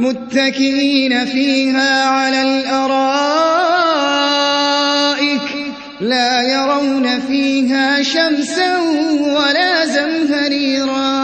مُّتَّكِئِينَ فِيهَا عَلَى الْأَرَائِكِ لَا يَرَوْنَ فِيهَا شَمْسًا وَلَا زَمْهَرِيرًا.